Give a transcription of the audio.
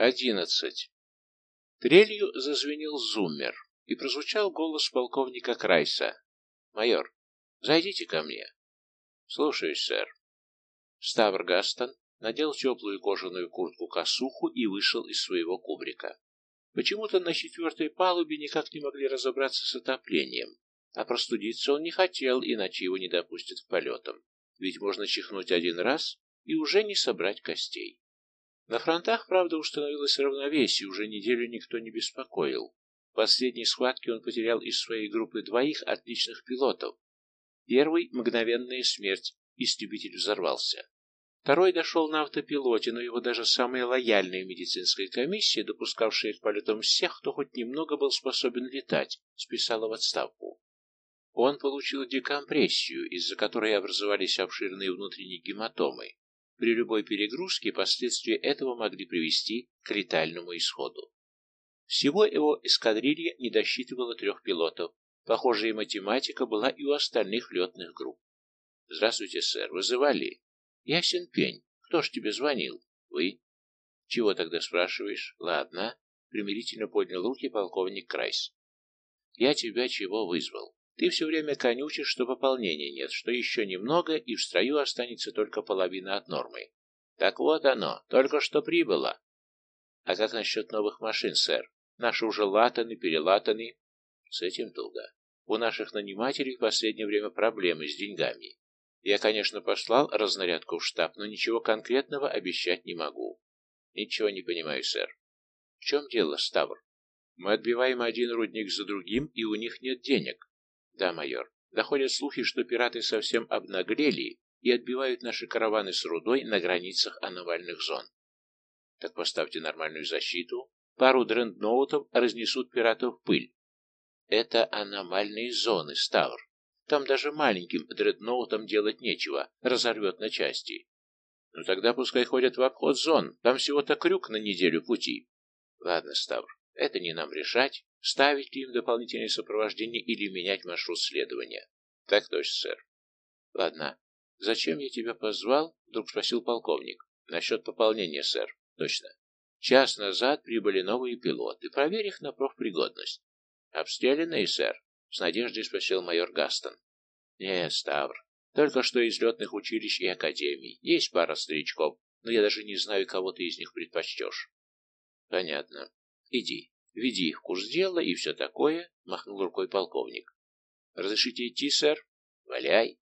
Одиннадцать. Трелью зазвенел зуммер, и прозвучал голос полковника Крайса. «Майор, зайдите ко мне». «Слушаюсь, сэр». Ставр Гастон надел теплую кожаную куртку-косуху и вышел из своего кубрика. Почему-то на четвертой палубе никак не могли разобраться с отоплением, а простудиться он не хотел, иначе его не допустят к полетам. Ведь можно чихнуть один раз и уже не собрать костей. На фронтах, правда, установилось равновесие, уже неделю никто не беспокоил. В последней схватке он потерял из своей группы двоих отличных пилотов. Первый — мгновенная смерть, истребитель взорвался. Второй дошел на автопилоте, но его даже самая лояльная медицинская комиссия, допускавшая к полетам всех, кто хоть немного был способен летать, списала в отставку. Он получил декомпрессию, из-за которой образовались обширные внутренние гематомы. При любой перегрузке последствия этого могли привести к летальному исходу. Всего его эскадрилья не досчитывала трех пилотов. Похожая математика была и у остальных летных групп. «Здравствуйте, сэр. Вызывали?» «Ясен пень. Кто ж тебе звонил?» «Вы?» «Чего тогда спрашиваешь?» «Ладно». Примирительно поднял руки полковник Крайс. «Я тебя чего вызвал? Ты все время конючишь, что пополнения нет, что еще немного, и в строю останется только половина от нормы. Так вот оно, только что прибыло. А как насчет новых машин, сэр? Наши уже латаны, перелатаны. С этим туго. У наших нанимателей в последнее время проблемы с деньгами. Я, конечно, послал разнарядку в штаб, но ничего конкретного обещать не могу. Ничего не понимаю, сэр. В чем дело, Ставр? Мы отбиваем один рудник за другим, и у них нет денег. Да, майор. Доходят слухи, что пираты совсем обнаглели и отбивают наши караваны с рудой на границах аномальных зон. Так поставьте нормальную защиту. Пару дрендноутов разнесут пиратов в пыль. Это аномальные зоны, Ставр. Там даже маленьким дредноутам делать нечего, разорвет на части. Ну тогда пускай ходят в обход зон, там всего-то крюк на неделю пути. Ладно, Ставр, это не нам решать, ставить ли им дополнительное сопровождение или менять маршрут следования. Так точно, сэр. Ладно. Зачем я тебя позвал? Вдруг спросил полковник. Насчет пополнения, сэр. Точно. Час назад прибыли новые пилоты. Проверь их на профпригодность. Обстрелянные, сэр? С надеждой спросил майор Гастон. Нет, Ставр. Только что из летных училищ и академий. Есть пара старичков, но я даже не знаю, кого ты из них предпочтешь. Понятно. Иди, веди их в курс дела и все такое, махнул рукой полковник. Разрешите идти, сэр? Валяй.